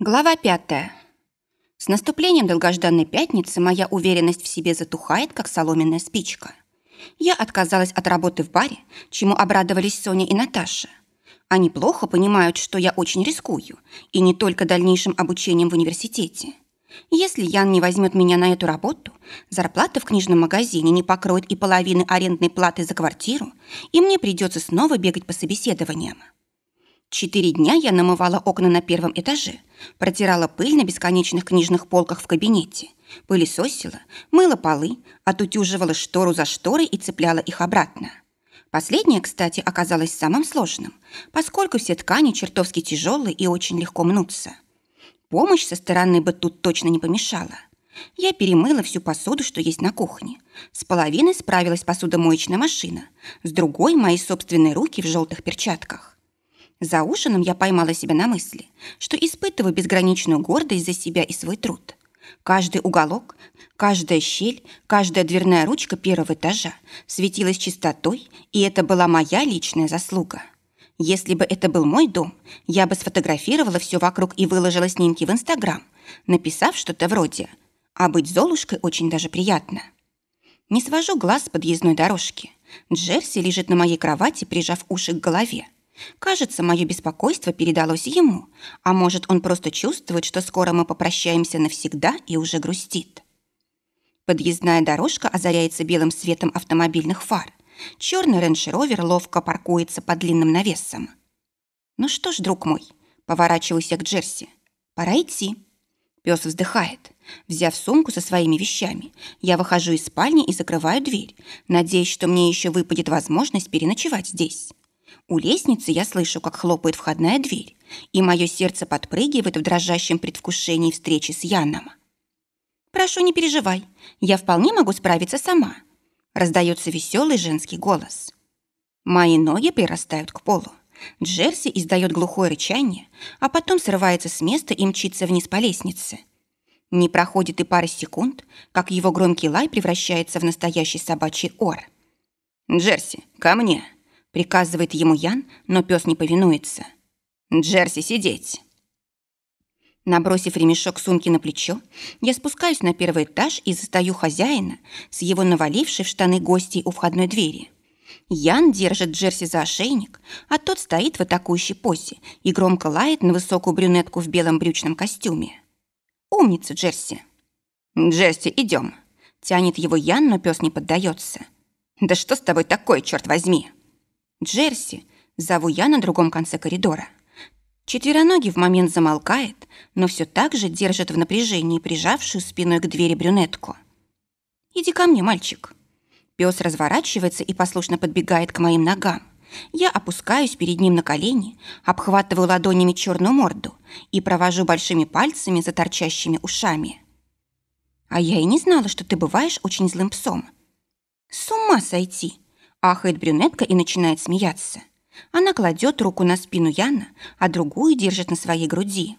Глава пятая. С наступлением долгожданной пятницы моя уверенность в себе затухает, как соломенная спичка. Я отказалась от работы в баре, чему обрадовались Соня и Наташа. Они плохо понимают, что я очень рискую, и не только дальнейшим обучением в университете. Если Ян не возьмет меня на эту работу, зарплата в книжном магазине не покроет и половины арендной платы за квартиру, и мне придется снова бегать по собеседованиям. Четыре дня я намывала окна на первом этаже, протирала пыль на бесконечных книжных полках в кабинете, пылесосила, мыла полы, отутюживала штору за шторой и цепляла их обратно. Последнее, кстати, оказалось самым сложным, поскольку все ткани чертовски тяжелые и очень легко мнутся. Помощь со стороны бы тут точно не помешала. Я перемыла всю посуду, что есть на кухне. С половиной справилась посудомоечная машина, с другой – мои собственные руки в желтых перчатках. За ужином я поймала себя на мысли, что испытываю безграничную гордость за себя и свой труд. Каждый уголок, каждая щель, каждая дверная ручка первого этажа светилась чистотой, и это была моя личная заслуга. Если бы это был мой дом, я бы сфотографировала все вокруг и выложила снимки в Инстаграм, написав что-то вроде «А быть Золушкой очень даже приятно». Не свожу глаз с подъездной дорожки. Джерси лежит на моей кровати, прижав уши к голове. Кажется, мое беспокойство передалось ему, а может, он просто чувствует, что скоро мы попрощаемся навсегда и уже грустит. Подъездная дорожка озаряется белым светом автомобильных фар. Черный рейндж-ровер ловко паркуется под длинным навесом. «Ну что ж, друг мой, поворачиваюсь к Джерси. Пора идти». Пес вздыхает. Взяв сумку со своими вещами, я выхожу из спальни и закрываю дверь, надеясь, что мне еще выпадет возможность переночевать здесь. У лестницы я слышу, как хлопает входная дверь, и мое сердце подпрыгивает в дрожащем предвкушении встречи с Яном. «Прошу, не переживай, я вполне могу справиться сама», раздается веселый женский голос. Мои ноги прирастают к полу. Джерси издает глухое рычание, а потом срывается с места и мчится вниз по лестнице. Не проходит и пары секунд, как его громкий лай превращается в настоящий собачий ор. «Джерси, ко мне!» Приказывает ему Ян, но пес не повинуется. «Джерси, сидеть!» Набросив ремешок сумки на плечо, я спускаюсь на первый этаж и застаю хозяина с его навалившей в штаны гостей у входной двери. Ян держит Джерси за ошейник, а тот стоит в атакующей позе и громко лает на высокую брюнетку в белом брючном костюме. «Умница, Джерси!» «Джерси, идем!» Тянет его Ян, но пес не поддается. «Да что с тобой такое, черт возьми?» «Джерси!» – зову я на другом конце коридора. Четвероногий в момент замолкает, но все так же держит в напряжении прижавшую спиной к двери брюнетку. «Иди ко мне, мальчик». Пес разворачивается и послушно подбегает к моим ногам. Я опускаюсь перед ним на колени, обхватываю ладонями черную морду и провожу большими пальцами за торчащими ушами. «А я и не знала, что ты бываешь очень злым псом». «С ума сойти!» Ахает брюнетка и начинает смеяться. Она кладет руку на спину Яна, а другую держит на своей груди.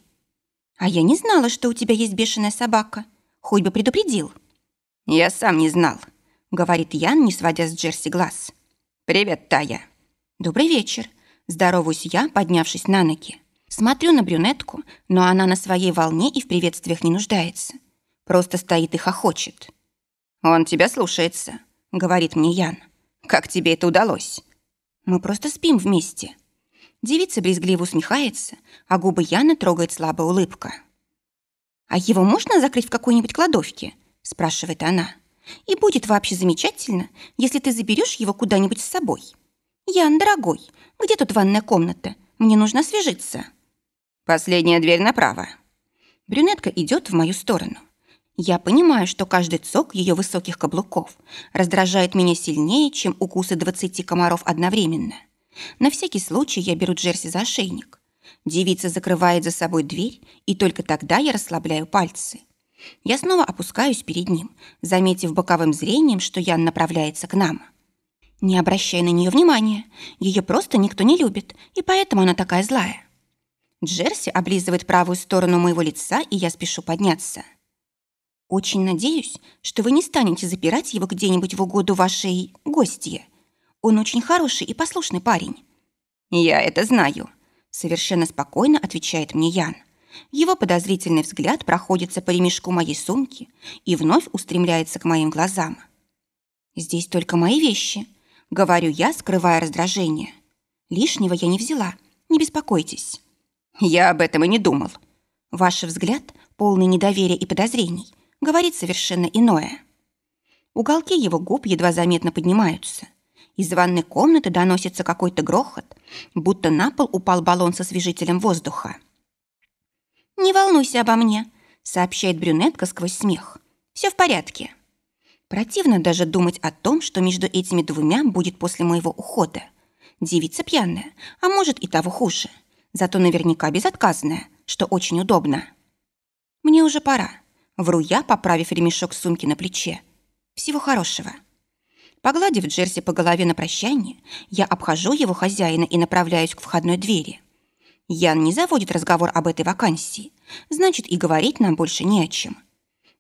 «А я не знала, что у тебя есть бешеная собака. Хоть бы предупредил». «Я сам не знал», — говорит Ян, не сводя с Джерси глаз. «Привет, Тая». «Добрый вечер». Здороваюсь я, поднявшись на ноги. Смотрю на брюнетку, но она на своей волне и в приветствиях не нуждается. Просто стоит и хохочет. «Он тебя слушается», — говорит мне Ян. Как тебе это удалось? Мы просто спим вместе. Девица брезгливо усмехается, а губы Яны трогает слабая улыбка. «А его можно закрыть в какой-нибудь кладовке?» – спрашивает она. «И будет вообще замечательно, если ты заберешь его куда-нибудь с собой. Ян, дорогой, где тут ванная комната? Мне нужно освежиться». «Последняя дверь направо». Брюнетка идет в мою сторону. Я понимаю, что каждый цок ее высоких каблуков раздражает меня сильнее, чем укусы двадцати комаров одновременно. На всякий случай я беру Джерси за ошейник. Девица закрывает за собой дверь, и только тогда я расслабляю пальцы. Я снова опускаюсь перед ним, заметив боковым зрением, что Ян направляется к нам. Не обращай на нее внимания, ее просто никто не любит, и поэтому она такая злая. Джерси облизывает правую сторону моего лица, и я спешу подняться. Очень надеюсь, что вы не станете запирать его где-нибудь в угоду вашей гостье. Он очень хороший и послушный парень». «Я это знаю», — совершенно спокойно отвечает мне Ян. Его подозрительный взгляд проходится по ремешку моей сумки и вновь устремляется к моим глазам. «Здесь только мои вещи», — говорю я, скрывая раздражение. «Лишнего я не взяла, не беспокойтесь». «Я об этом и не думал». Ваш взгляд, полный недоверия и подозрений, говорит совершенно иное. Уголки его губ едва заметно поднимаются. Из ванной комнаты доносится какой-то грохот, будто на пол упал баллон со освежителем воздуха. «Не волнуйся обо мне», — сообщает брюнетка сквозь смех. «Все в порядке». Противно даже думать о том, что между этими двумя будет после моего ухода. Девица пьяная, а может и того хуже. Зато наверняка безотказная, что очень удобно. Мне уже пора. Вру я, поправив ремешок сумки на плече. Всего хорошего. Погладив Джерси по голове на прощание, я обхожу его хозяина и направляюсь к входной двери. Ян не заводит разговор об этой вакансии, значит, и говорить нам больше не о чем.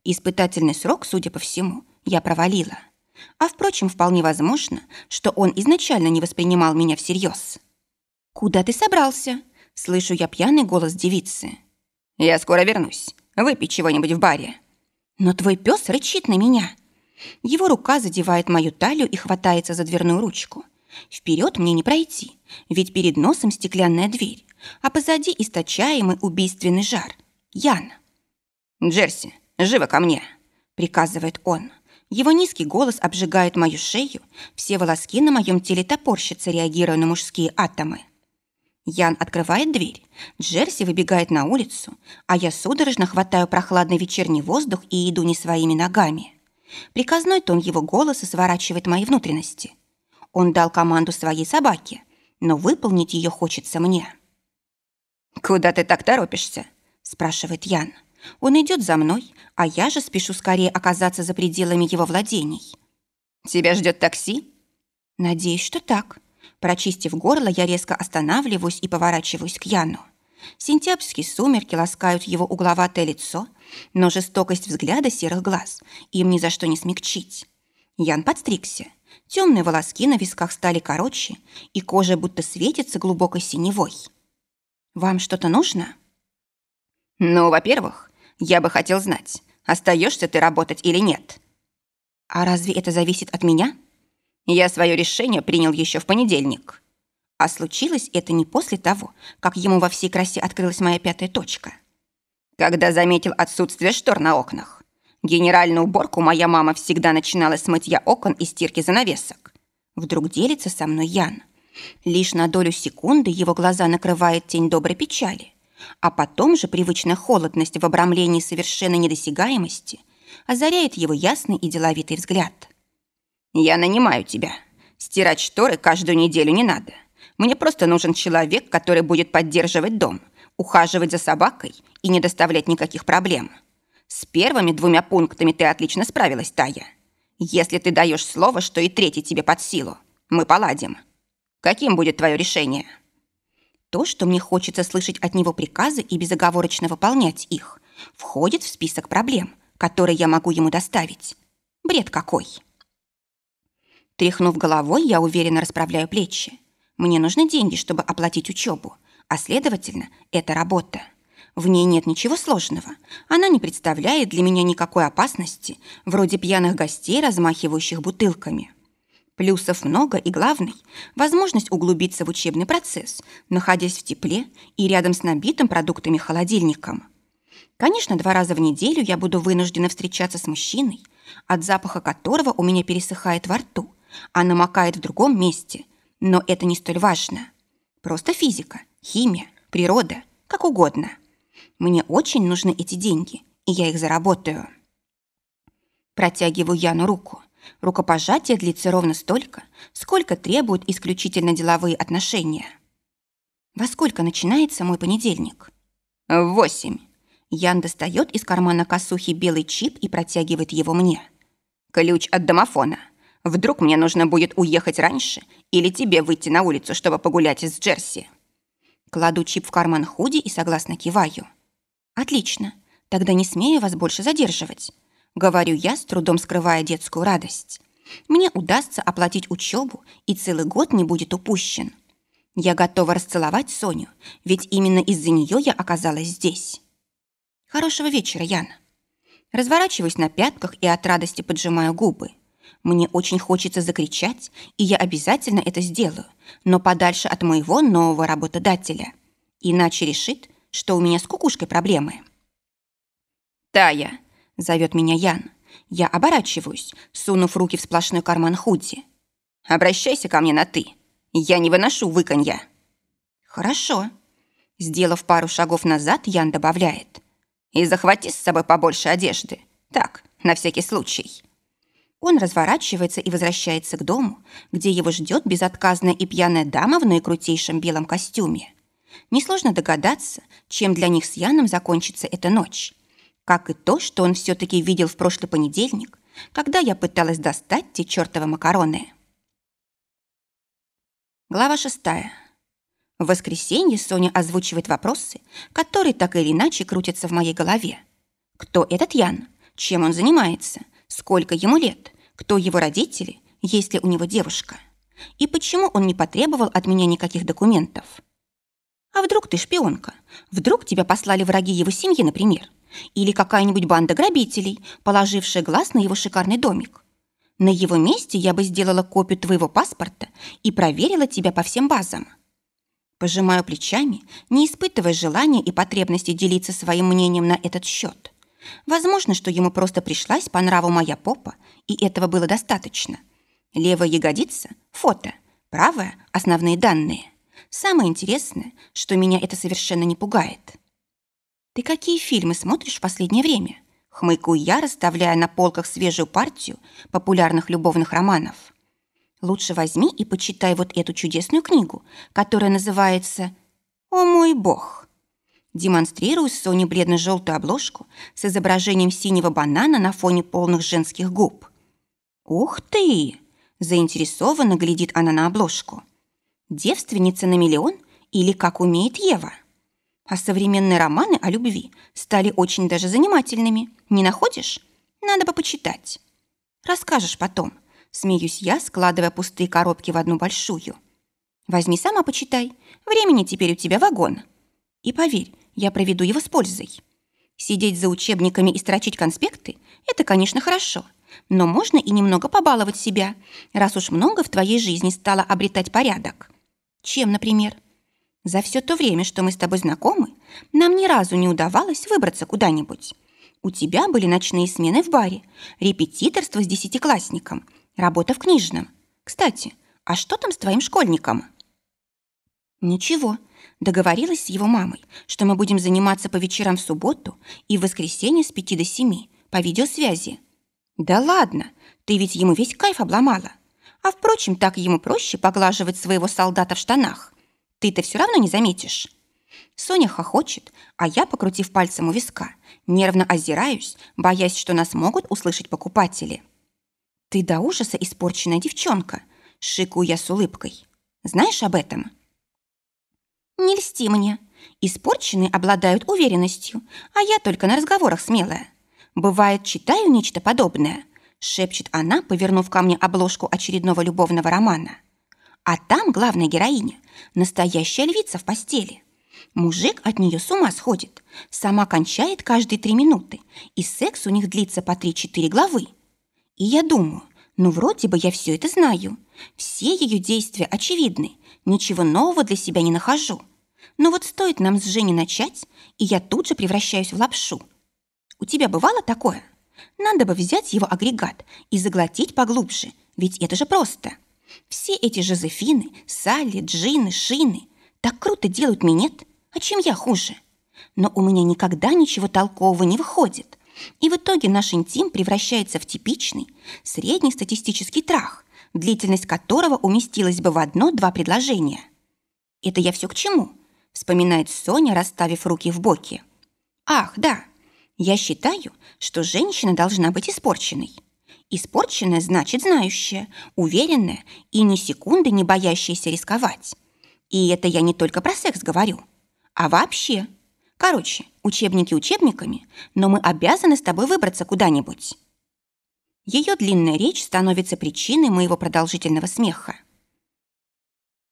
Испытательный срок, судя по всему, я провалила. А, впрочем, вполне возможно, что он изначально не воспринимал меня всерьез. «Куда ты собрался?» – слышу я пьяный голос девицы. «Я скоро вернусь. Выпей чего-нибудь в баре». «Но твой пес рычит на меня». Его рука задевает мою талию и хватается за дверную ручку. Вперед мне не пройти, ведь перед носом стеклянная дверь, а позади источаемый убийственный жар. Ян. «Джерси, живо ко мне!» — приказывает он. Его низкий голос обжигает мою шею, все волоски на моем теле топорщатся, реагируя на мужские атомы. Ян открывает дверь, Джерси выбегает на улицу, а я судорожно хватаю прохладный вечерний воздух и иду не своими ногами. Приказной тон его голоса сворачивает мои внутренности. Он дал команду своей собаке, но выполнить ее хочется мне. «Куда ты так торопишься?» – спрашивает Ян. Он идет за мной, а я же спешу скорее оказаться за пределами его владений. «Тебя ждет такси?» «Надеюсь, что так». Прочистив горло, я резко останавливаюсь и поворачиваюсь к Яну. Сентябрьские сумерки ласкают его угловатое лицо, но жестокость взгляда серых глаз им ни за что не смягчить. Ян подстригся. Темные волоски на висках стали короче, и кожа будто светится глубокой синевой. «Вам что-то нужно?» «Ну, во-первых, я бы хотел знать, остаешься ты работать или нет». «А разве это зависит от меня?» «Я свое решение принял еще в понедельник». А случилось это не после того, как ему во всей красе открылась моя пятая точка. Когда заметил отсутствие штор на окнах. Генеральную уборку моя мама всегда начинала с мытья окон и стирки занавесок. Вдруг делится со мной Ян. Лишь на долю секунды его глаза накрывает тень доброй печали, а потом же привычная холодность в обрамлении совершенной недосягаемости озаряет его ясный и деловитый взгляд. «Я нанимаю тебя. Стирать шторы каждую неделю не надо. Мне просто нужен человек, который будет поддерживать дом, ухаживать за собакой и не доставлять никаких проблем. С первыми двумя пунктами ты отлично справилась, Тая. Если ты даешь слово, что и третий тебе под силу, мы поладим. Каким будет твое решение?» То, что мне хочется слышать от него приказы и безоговорочно выполнять их, входит в список проблем, которые я могу ему доставить. Бред какой! Тряхнув головой, я уверенно расправляю плечи. Мне нужны деньги, чтобы оплатить учебу, а, следовательно, это работа. В ней нет ничего сложного. Она не представляет для меня никакой опасности, вроде пьяных гостей, размахивающих бутылками. Плюсов много, и главный – возможность углубиться в учебный процесс, находясь в тепле и рядом с набитым продуктами холодильником. Конечно, два раза в неделю я буду вынуждена встречаться с мужчиной, от запаха которого у меня пересыхает во рту, а намокает в другом месте – но это не столь важно. Просто физика, химия, природа, как угодно. Мне очень нужны эти деньги, и я их заработаю. Протягиваю Яну руку. Рукопожатие длится ровно столько, сколько требуют исключительно деловые отношения. Во сколько начинается мой понедельник? Восемь. Ян достает из кармана косухи белый чип и протягивает его мне. Ключ от домофона. Вдруг мне нужно будет уехать раньше или тебе выйти на улицу, чтобы погулять с Джерси?» Кладу чип в карман худи и согласно киваю. «Отлично. Тогда не смею вас больше задерживать», — говорю я, с трудом скрывая детскую радость. «Мне удастся оплатить учебу, и целый год не будет упущен. Я готова расцеловать Соню, ведь именно из-за нее я оказалась здесь». Хорошего вечера, Ян. Разворачиваюсь на пятках и от радости поджимаю губы. Мне очень хочется закричать, и я обязательно это сделаю, но подальше от моего нового работодателя. Иначе решит, что у меня с кукушкой проблемы. «Тая!» — зовет меня Ян. Я оборачиваюсь, сунув руки в сплошной карман худи. «Обращайся ко мне на «ты». Я не выношу выканья». «Хорошо». Сделав пару шагов назад, Ян добавляет. «И захвати с собой побольше одежды. Так, на всякий случай». Он разворачивается и возвращается к дому, где его ждет безотказная и пьяная дама в наикрутейшем белом костюме. Несложно догадаться, чем для них с Яном закончится эта ночь. Как и то, что он все-таки видел в прошлый понедельник, когда я пыталась достать те чертовы макароны. Глава шестая. В воскресенье Соня озвучивает вопросы, которые так или иначе крутятся в моей голове. Кто этот Ян? Чем он занимается? Сколько ему лет? Кто его родители? Есть ли у него девушка? И почему он не потребовал от меня никаких документов? А вдруг ты шпионка? Вдруг тебя послали враги его семьи, например? Или какая-нибудь банда грабителей, положившая глаз на его шикарный домик? На его месте я бы сделала копию твоего паспорта и проверила тебя по всем базам. Пожимаю плечами, не испытывая желания и потребности делиться своим мнением на этот счет. Возможно, что ему просто пришлась по нраву моя попа, и этого было достаточно. Левая ягодица – фото, правая – основные данные. Самое интересное, что меня это совершенно не пугает. «Ты какие фильмы смотришь в последнее время?» Хмыкаю я, расставляя на полках свежую партию популярных любовных романов. Лучше возьми и почитай вот эту чудесную книгу, которая называется «О мой бог». Демонстрирую Соне бледно-желтую обложку с изображением синего банана на фоне полных женских губ. «Ух ты!» – заинтересованно глядит она на обложку. «Девственница на миллион или как умеет Ева?» А современные романы о любви стали очень даже занимательными. Не находишь? Надо бы почитать. Расскажешь потом. Смеюсь я, складывая пустые коробки в одну большую. Возьми сама почитай. Времени теперь у тебя вагон. И поверь, я проведу его с пользой. Сидеть за учебниками и строчить конспекты – это, конечно, хорошо. Но можно и немного побаловать себя, раз уж много в твоей жизни стало обретать порядок. Чем, например? За все то время, что мы с тобой знакомы, нам ни разу не удавалось выбраться куда-нибудь. У тебя были ночные смены в баре, репетиторство с десятиклассником, работа в книжном. Кстати, а что там с твоим школьником? Ничего. Договорилась с его мамой, что мы будем заниматься по вечерам в субботу и в воскресенье с пяти до семи по видеосвязи. Да ладно, ты ведь ему весь кайф обломала. А впрочем, так ему проще поглаживать своего солдата в штанах. Ты-то все равно не заметишь. Соня хохочет, а я, покрутив пальцем у виска, нервно озираюсь, боясь, что нас могут услышать покупатели. «Ты до ужаса испорченная девчонка», — шикаю я с улыбкой. «Знаешь об этом?» «Не льсти мне. Испорченные обладают уверенностью, а я только на разговорах смелая. Бывает, читаю нечто подобное», — шепчет она, повернув ко мне обложку очередного любовного романа. А там главная героиня – настоящая львица в постели. Мужик от нее с ума сходит. Сама кончает каждые три минуты, и секс у них длится по три-четыре главы. И я думаю, ну вроде бы я все это знаю. Все ее действия очевидны, ничего нового для себя не нахожу. Но вот стоит нам с Женей начать, и я тут же превращаюсь в лапшу. У тебя бывало такое? Надо бы взять его агрегат и заглотить поглубже, ведь это же просто. Все эти Жозефины, Салли, Джины, Шины так круто делают минет, а чем я хуже? Но у меня никогда ничего толкового не выходит. И в итоге наш интим превращается в типичный, среднестатистический трах, длительность которого уместилась бы в одно-два предложения. Это я все к чему? Вспоминает Соня, расставив руки в боки. Ах, да, я считаю, что женщина должна быть испорченной. Испорченная значит знающая, уверенная и ни секунды не боящаяся рисковать. И это я не только про секс говорю, а вообще. Короче, учебники учебниками, но мы обязаны с тобой выбраться куда-нибудь. Ее длинная речь становится причиной моего продолжительного смеха.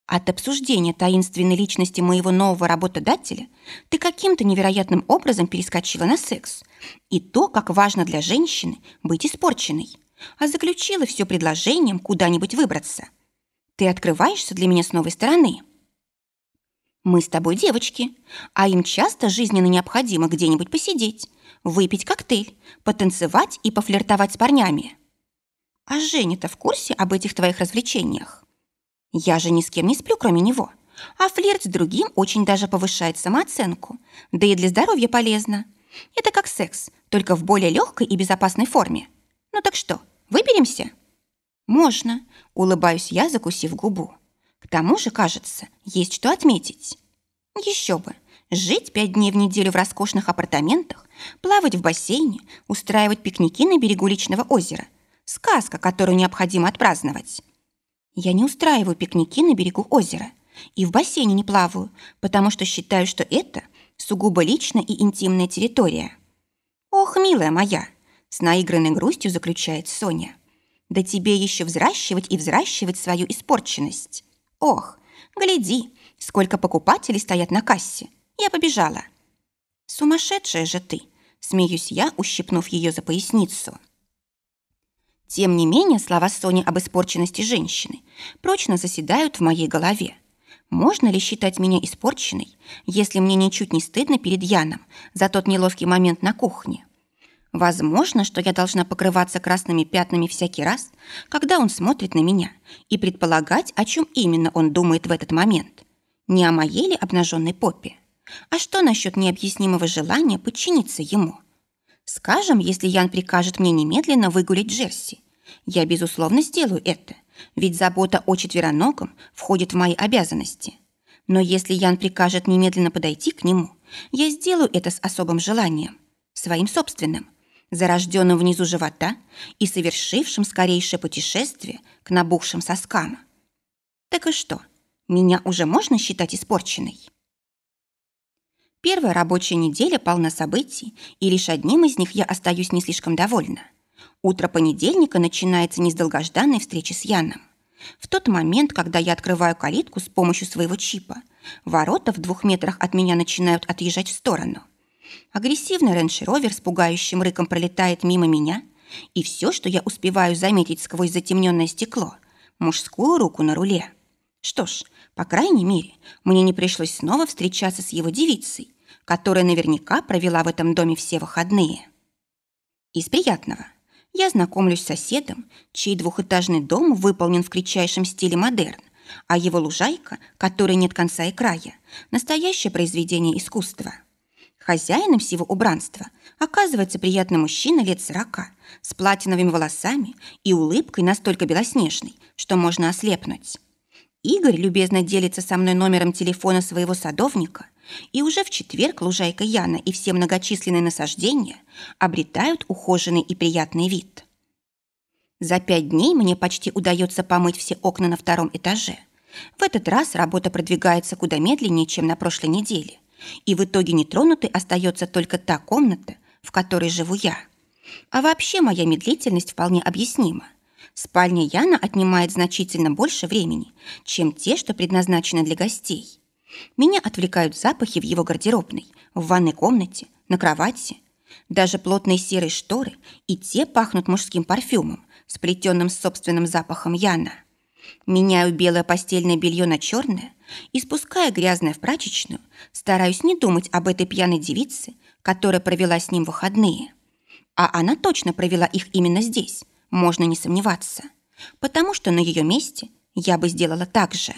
От обсуждения таинственной личности моего нового работодателя ты каким-то невероятным образом перескочила на секс и то, как важно для женщины быть испорченной, а заключила все предложением куда-нибудь выбраться. Ты открываешься для меня с новой стороны. Мы с тобой девочки, а им часто жизненно необходимо где-нибудь посидеть, выпить коктейль, потанцевать и пофлиртовать с парнями. А Женя-то в курсе об этих твоих развлечениях? Я же ни с кем не сплю, кроме него. А флирт с другим очень даже повышает самооценку. Да и для здоровья полезно. Это как секс, только в более легкой и безопасной форме. Ну так что, выберемся? Можно, улыбаюсь я, закусив губу. К тому же, кажется, есть что отметить. Еще бы. Жить пять дней в неделю в роскошных апартаментах, плавать в бассейне, устраивать пикники на берегу личного озера. Сказка, которую необходимо отпраздновать. Я не устраиваю пикники на берегу озера и в бассейне не плаваю, потому что считаю, что это сугубо личная и интимная территория. Ох, милая моя, с наигранной грустью заключает Соня. Да тебе еще взращивать и взращивать свою испорченность. Ох, гляди, сколько покупателей стоят на кассе. Я побежала. Сумасшедшая же ты, смеюсь я, ущипнув ее за поясницу. Тем не менее, слова Сони об испорченности женщины прочно заседают в моей голове. Можно ли считать меня испорченной, если мне ничуть не стыдно перед Яном за тот неловкий момент на кухне? Возможно, что я должна покрываться красными пятнами всякий раз, когда он смотрит на меня, и предполагать, о чем именно он думает в этот момент. Не о моей ли обнаженной попе? А что насчет необъяснимого желания подчиниться ему? Скажем, если Ян прикажет мне немедленно выгулить Джерси, я, безусловно, сделаю это, ведь забота о четвероногом входит в мои обязанности. Но если Ян прикажет немедленно подойти к нему, я сделаю это с особым желанием, своим собственным, зарожденным внизу живота и совершившим скорейшее путешествие к набухшим соскам. Так и что, меня уже можно считать испорченной? Первая рабочая неделя полна событий, и лишь одним из них я остаюсь не слишком довольна. Утро понедельника начинается не с долгожданной встречи с Яном. В тот момент, когда я открываю калитку с помощью своего чипа, ворота в двух метрах от меня начинают отъезжать в сторону. Агрессивный рейндж-ровер с пугающим рыком пролетает мимо меня, и все, что я успеваю заметить сквозь затемненное стекло – мужскую руку на руле. Что ж, по крайней мере, мне не пришлось снова встречаться с его девицей, которая наверняка провела в этом доме все выходные. Из приятного – я знакомлюсь с соседом, чей двухэтажный дом выполнен в кричайшем стиле модерн, а его лужайка, которой нет конца и края, настоящее произведение искусства. Хозяином всего убранства оказывается приятный мужчина лет сорока, с платиновыми волосами и улыбкой настолько белоснежной, что можно ослепнуть. Игорь любезно делится со мной номером телефона своего садовника, и уже в четверг лужайка Яна и все многочисленные насаждения обретают ухоженный и приятный вид. За пять дней мне почти удается помыть все окна на втором этаже. В этот раз работа продвигается куда медленнее, чем на прошлой неделе, и в итоге нетронутой остается только та комната, в которой живу я. А вообще моя медлительность вполне объяснима. Спальня Яна отнимает значительно больше времени, чем те, что предназначены для гостей. Меня отвлекают запахи в его гардеробной, в ванной комнате, на кровати. Даже плотные серые шторы и те пахнут мужским парфюмом, сплетенным с собственным запахом Яна. Меняю белое постельное белье на черное и, спуская грязное в прачечную, стараюсь не думать об этой пьяной девице, которая провела с ним выходные. А она точно провела их именно здесь, можно не сомневаться, потому что на ее месте я бы сделала так же.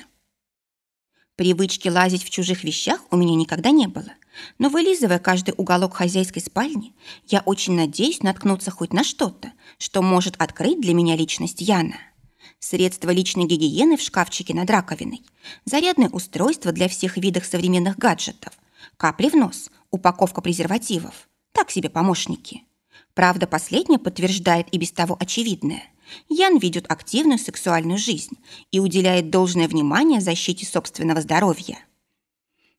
Привычки лазить в чужих вещах у меня никогда не было, но вылизывая каждый уголок хозяйской спальни, я очень надеюсь наткнуться хоть на что-то, что может открыть для меня личность Яна. Средства личной гигиены в шкафчике над раковиной, зарядное устройство для всех видов современных гаджетов, капли в нос, упаковка презервативов. Так себе помощники. Правда, последнее подтверждает и без того очевидное. Ян ведет активную сексуальную жизнь и уделяет должное внимание защите собственного здоровья.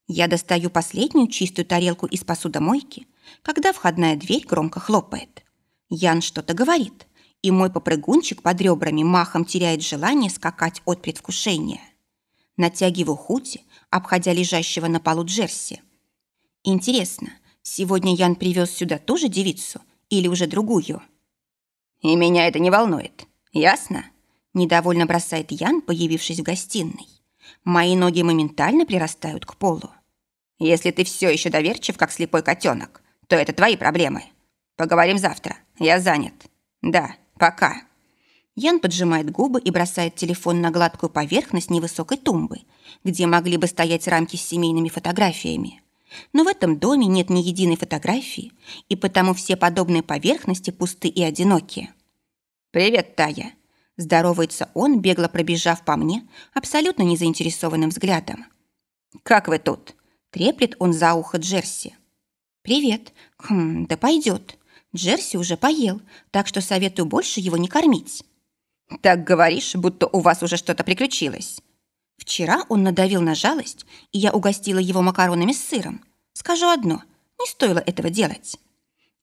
Я достаю последнюю чистую тарелку из посудомойки, когда входная дверь громко хлопает. Ян что-то говорит, и мой попрыгунчик под ребрами махом теряет желание скакать от предвкушения. Натягиваю худи, обходя лежащего на полу Джерси. Интересно, сегодня Ян привез сюда ту же девицу или уже другую? И меня это не волнует. Ясно? Недовольно бросает Ян, появившись в гостиной. Мои ноги моментально прирастают к полу. Если ты все еще доверчив, как слепой котенок, то это твои проблемы. Поговорим завтра. Я занят. Да, пока. Ян поджимает губы и бросает телефон на гладкую поверхность невысокой тумбы, где могли бы стоять рамки с семейными фотографиями. Но в этом доме нет ни единой фотографии, и потому все подобные поверхности пусты и одиноки. «Привет, Тая!» Здоровается он, бегло пробежав по мне, абсолютно незаинтересованным взглядом. «Как вы тут?» Треплет он за ухо Джерси. «Привет. Хм, да пойдет. Джерси уже поел, так что советую больше его не кормить». «Так говоришь, будто у вас уже что-то приключилось». Вчера он надавил на жалость, и я угостила его макаронами с сыром. Скажу одно, не стоило этого делать.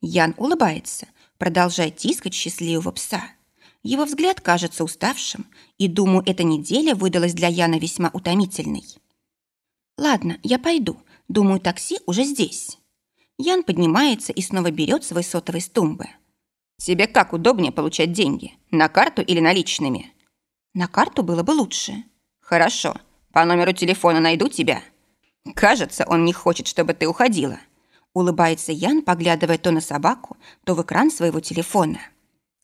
Ян улыбается, продолжая тискать счастливого пса. Его взгляд кажется уставшим, и, думаю, эта неделя выдалась для Яна весьма утомительной. «Ладно, я пойду. Думаю, такси уже здесь». Ян поднимается и снова берет свой сотовый с тумбы. «Тебе как удобнее получать деньги? На карту или наличными?» «На карту было бы лучше». «Хорошо. По номеру телефона найду тебя». «Кажется, он не хочет, чтобы ты уходила». Улыбается Ян, поглядывая то на собаку, то в экран своего телефона.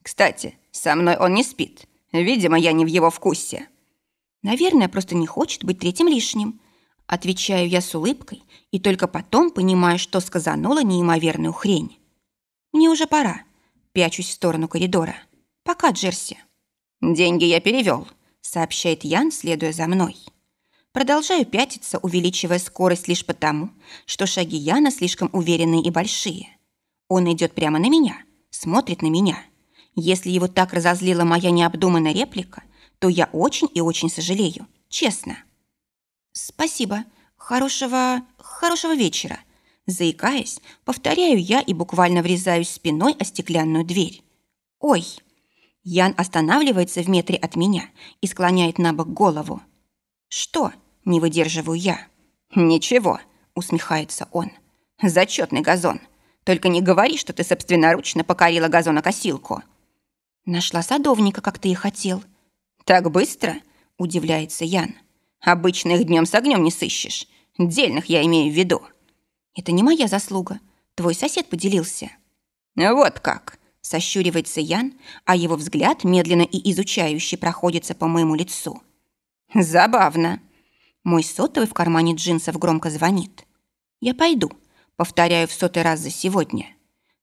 «Кстати, со мной он не спит. Видимо, я не в его вкусе». «Наверное, просто не хочет быть третьим лишним», Отвечаю я с улыбкой и только потом понимаю, что сказанула неимоверную хрень. Мне уже пора. Пячусь в сторону коридора. Пока, Джерси. Деньги я перевел, сообщает Ян, следуя за мной. Продолжаю пятиться, увеличивая скорость лишь потому, что шаги Яна слишком уверенные и большие. Он идет прямо на меня, смотрит на меня. Если его так разозлила моя необдуманная реплика, то я очень и очень сожалею, честно. «Спасибо. Хорошего... хорошего вечера». Заикаясь, повторяю я и буквально врезаюсь спиной о стеклянную дверь. «Ой!» Ян останавливается в метре от меня и склоняет на бок голову. «Что?» – не выдерживаю я. «Ничего», – усмехается он. «Зачетный газон. Только не говори, что ты собственноручно покорила газонокосилку». «Нашла садовника, как ты и хотел». «Так быстро?» – удивляется Ян. Обычно их днем с огнем не сыщешь. Дельных я имею в виду. Это не моя заслуга. Твой сосед поделился. Вот как. Сощуривается Ян, а его взгляд медленно и изучающе проходится по моему лицу. Забавно. Мой сотовый в кармане джинсов громко звонит. Я пойду. Повторяю в сотый раз за сегодня.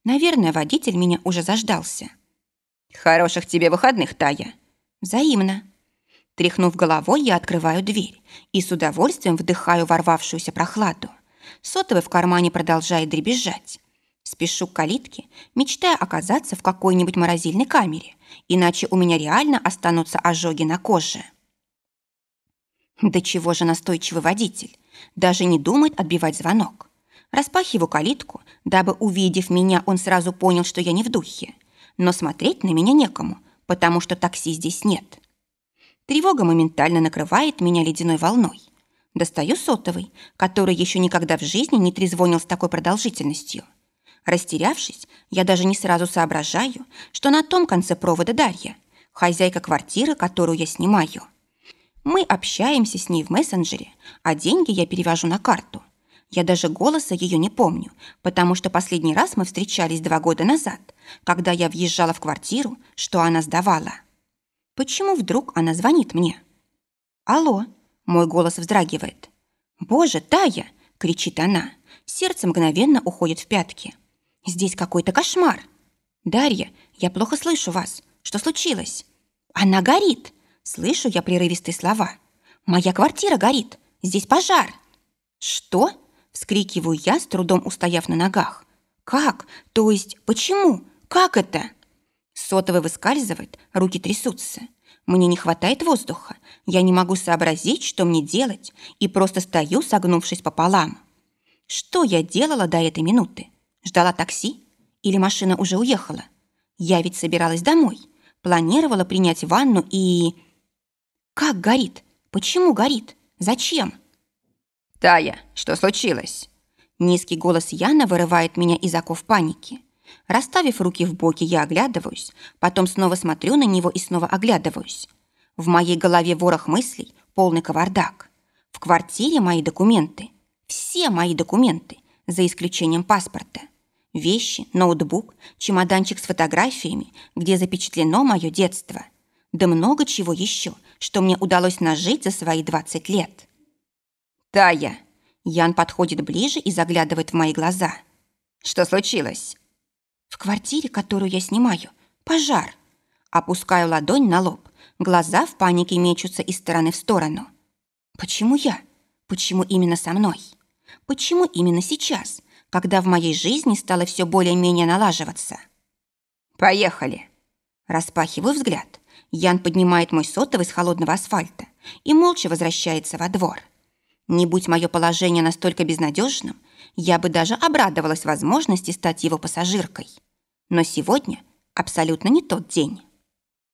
Наверное, водитель меня уже заждался. Хороших тебе выходных, Тая. Взаимно. Тряхнув головой, я открываю дверь и с удовольствием вдыхаю ворвавшуюся прохладу. Сотовый в кармане продолжает дребезжать. Спешу к калитке, мечтая оказаться в какой-нибудь морозильной камере, иначе у меня реально останутся ожоги на коже. Да чего же настойчивый водитель? Даже не думает отбивать звонок. Распахиваю калитку, дабы, увидев меня, он сразу понял, что я не в духе. Но смотреть на меня некому, потому что такси здесь нет. Тревога моментально накрывает меня ледяной волной. Достаю сотовый, который еще никогда в жизни не трезвонил с такой продолжительностью. Растерявшись, я даже не сразу соображаю, что на том конце провода Дарья, хозяйка квартиры, которую я снимаю. Мы общаемся с ней в мессенджере, а деньги я перевожу на карту. Я даже голоса ее не помню, потому что последний раз мы встречались два года назад, когда я въезжала в квартиру, что она сдавала. Почему вдруг она звонит мне? «Алло!» – мой голос вздрагивает. «Боже, Тая!» – кричит она. Сердце мгновенно уходит в пятки. «Здесь какой-то кошмар!» «Дарья, я плохо слышу вас. Что случилось?» «Она горит!» Слышу я прерывистые слова. «Моя квартира горит! Здесь пожар!» «Что?» – вскрикиваю я, с трудом устояв на ногах. «Как? То есть почему? Как это?» Сотовый выскальзывает, руки трясутся. Мне не хватает воздуха. Я не могу сообразить, что мне делать, и просто стою, согнувшись пополам. Что я делала до этой минуты? Ждала такси? Или машина уже уехала? Я ведь собиралась домой. Планировала принять ванну и... Как горит? Почему горит? Зачем? Тая, что случилось? Низкий голос Яна вырывает меня из оков паники. Расставив руки в боки, я оглядываюсь, потом снова смотрю на него и снова оглядываюсь. В моей голове ворох мыслей, полный кавардак. В квартире мои документы. Все мои документы, за исключением паспорта. Вещи, ноутбук, чемоданчик с фотографиями, где запечатлено мое детство. Да много чего еще, что мне удалось нажить за свои 20 лет. «Тая!» Ян подходит ближе и заглядывает в мои глаза. «Что случилось?» «В квартире, которую я снимаю, пожар». Опускаю ладонь на лоб. Глаза в панике мечутся из стороны в сторону. «Почему я? Почему именно со мной? Почему именно сейчас, когда в моей жизни стало все более-менее налаживаться?» «Поехали!» Распахиваю взгляд. Ян поднимает мой сотовый с холодного асфальта и молча возвращается во двор. Не будь мое положение настолько безнадежным, я бы даже обрадовалась возможности стать его пассажиркой. Но сегодня абсолютно не тот день.